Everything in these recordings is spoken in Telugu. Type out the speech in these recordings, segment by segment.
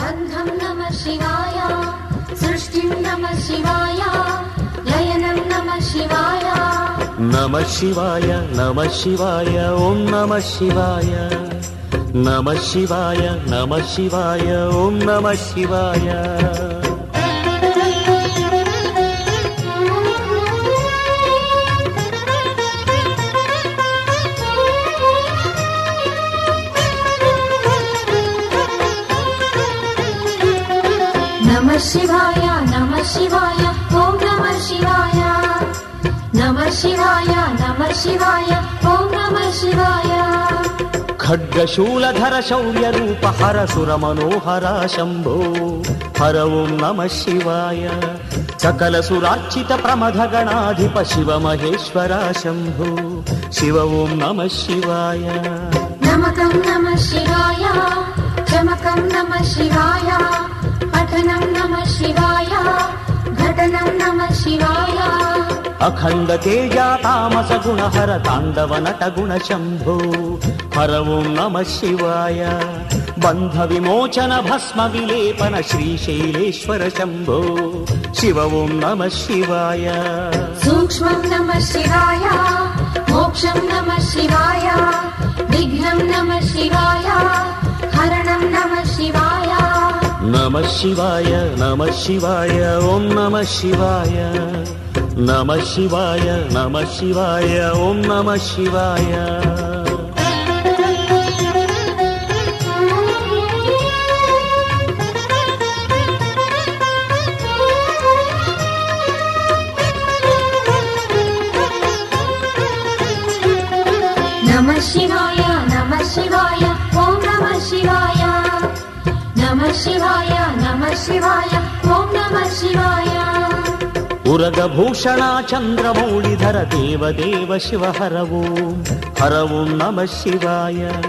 बन्धं नमः शिवाय सृष्टिं नमः शिवाय लयनं नमः शिवाय నమ శివాయ నమ శివాయ ఓం నమ శివాయ. నమ శివాయ నమ శివాయ ఓం నమ శివాయ. ఖడ్గశూలధర శౌర్య రూప హర సుర మనోహర శంభో. హర ఓం నమ శివాయ. సకల సురార్చిత ప్రమథ గణాధిప శివ మహేశ్వర శంభో. శివ ఓం నమ శివాయ. నమకం నమ శివాయ చమకం నమ శివాయ. घटनं नमः शिवाय घटनं नमः शिवाय। अखण्ड तेजा तामस गुण हर ताण्डव नट हर ॐ नमः शिवाय। बन्धविमोचन भस्म विलेपन श्रीशैलेश्वर शम्भो शिव ॐ नमः शिवाय। सूक्ष्मं नमः शिवाय मोक्षं नमः शिवाय विघ्नं नमः शिवाय हरणं नमः నమ శివాయ నమ శివాయ ఓం నమ శివాయ. నమ శివాయ నమ శివాయ ఓం నమ శివాయ. శివాయ నమ శివాయ. शिवाय नमः शिवाय ॐ नमः शिवाय। उरगभूषणा चन्द्रमौळिधर देवदेव शिव हरवो। हरवो नमः शिवाय।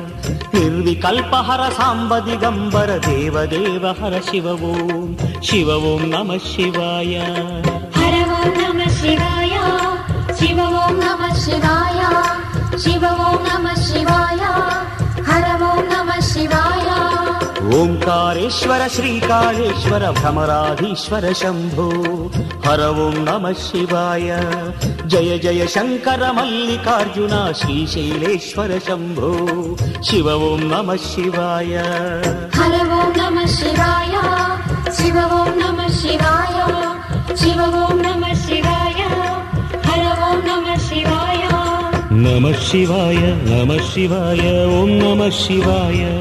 निर्विकल्प हर साम्ब दिगम्बर देवदेव हर शिव ओम् शिव ओम् नमः शिवाय। हर ओम् नमः शिवाय। शिव ओम् नमः शिवाय। शिव ओम् शिवाय। हर ओम् नमः शिवाय। ఓంకారేశ్వర శ్రీకాళేశ్వర భ్రమరాధీశ్వర శంభో. హర ఓం నమ శివాయ. జయ జయ శంకర మల్లికార్జున శ్రీశైలేశ్వర శంభో. శివ ఓం నమ శివాయ. నమ శివాయ నమ శివాయ ఓం నమ శివాయ.